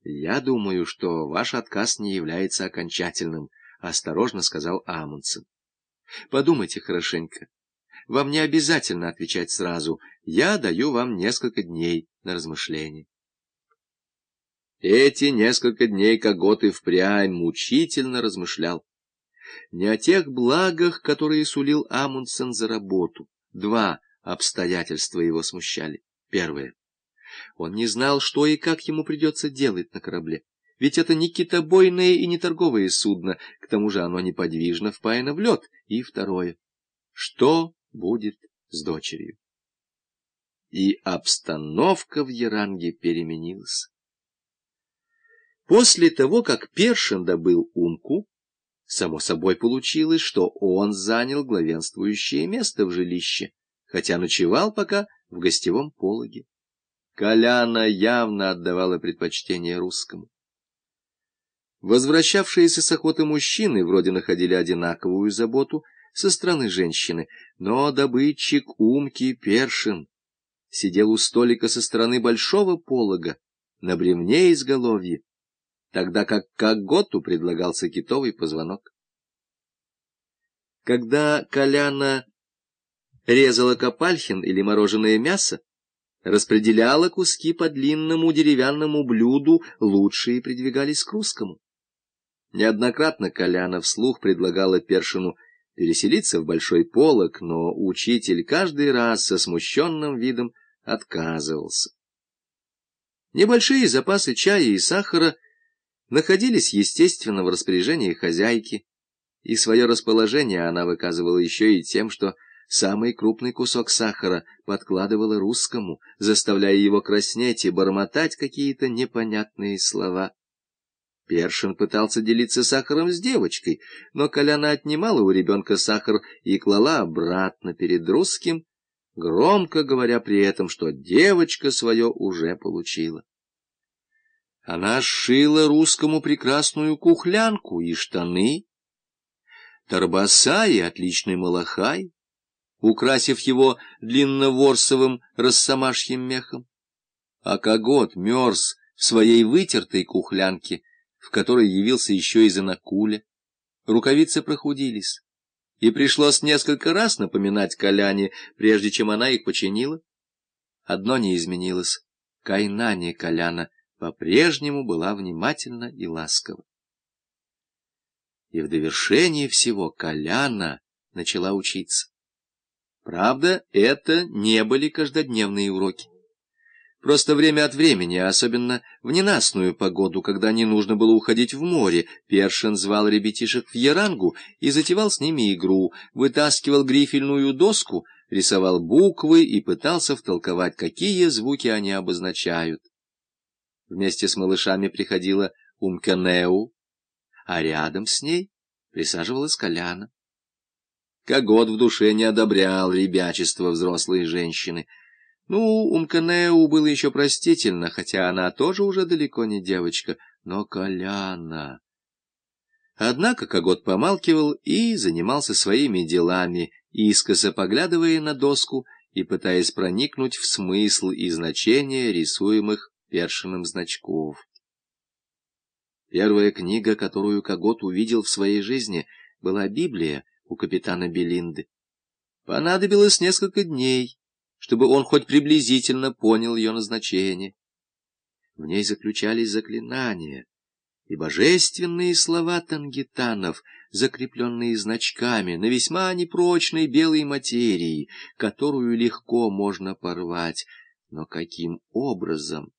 — Я думаю, что ваш отказ не является окончательным, — осторожно сказал Амундсен. — Подумайте хорошенько. Вам не обязательно отвечать сразу. Я даю вам несколько дней на размышление. Эти несколько дней Когот и впрямь мучительно размышлял. Не о тех благах, которые сулил Амундсен за работу. Два обстоятельства его смущали. Первое. Он не знал, что и как ему придется делать на корабле. Ведь это не китобойное и не торговое судно, к тому же оно неподвижно впаяно в лед. И второе. Что будет с дочерью? И обстановка в Яранге переменилась. После того, как Першин добыл Унку, само собой получилось, что он занял главенствующее место в жилище, хотя ночевал пока в гостевом пологе. Коляна явно отдавала предпочтение русскому. Возвращавшиеся с охоты мужчины вроде находили одинаковую заботу со стороны женщины, но добытчик Умки Першин сидел у столика со стороны большого полога на бревне изголовье, тогда как Коготу предлагался китовый позвонок. Когда Коляна резала копальхин или мороженое мясо, распределяла куски по длинному деревянному блюду, лучшие придвигались к русскому. Неоднократно Коляна вслух предлагала Першину переселиться в большой полог, но учитель каждый раз со смущенным видом отказывался. Небольшие запасы чая и сахара находились, естественно, в распоряжении хозяйки, и свое расположение она выказывала еще и тем, что самый крупный кусок сахара подкладывала русскому, заставляя его краснеть и бормотать какие-то непонятные слова. Першин пытался делиться сахаром с девочкой, но Коляна отнимала у ребенка сахар и клала обратно перед русским, громко говоря при этом, что девочка свое уже получила. Она сшила русскому прекрасную кухлянку и штаны, торбаса и отличный малахай, украсив его длинноворсовым рассамашьим мехом. А когот мерз в своей вытертой кухлянке, в которой явился еще и Занакуля. Рукавицы прохудились, и пришлось несколько раз напоминать Коляне, прежде чем она их починила. Одно не изменилось — Кайнане Коляна по-прежнему была внимательна и ласкова. И в довершение всего Коляна начала учиться. Правда, это не были каждодневные уроки. Просто время от времени, особенно в ненастную погоду, когда не нужно было уходить в море, Першин звал ребятишек в Ярангу и затевал с ними игру, вытаскивал грифельную доску, рисовал буквы и пытался втолковать, какие звуки они обозначают. Вместе с малышами приходила Умканеу, а рядом с ней присаживалась Коляна. Когот в душе не одобрял ребячество взрослой женщины. Ну, Умканеу было еще простительно, хотя она тоже уже далеко не девочка, но Коляна... Однако Когот помалкивал и занимался своими делами, искоса поглядывая на доску и пытаясь проникнуть в смысл и значение рисуемых першиным значков. Первая книга, которую Когот увидел в своей жизни, была Библия, у капитана Белинды. Понадобилось несколько дней, чтобы он хоть приблизительно понял ее назначение. В ней заключались заклинания и божественные слова тангитанов, закрепленные значками на весьма непрочной белой материи, которую легко можно порвать. Но каким образом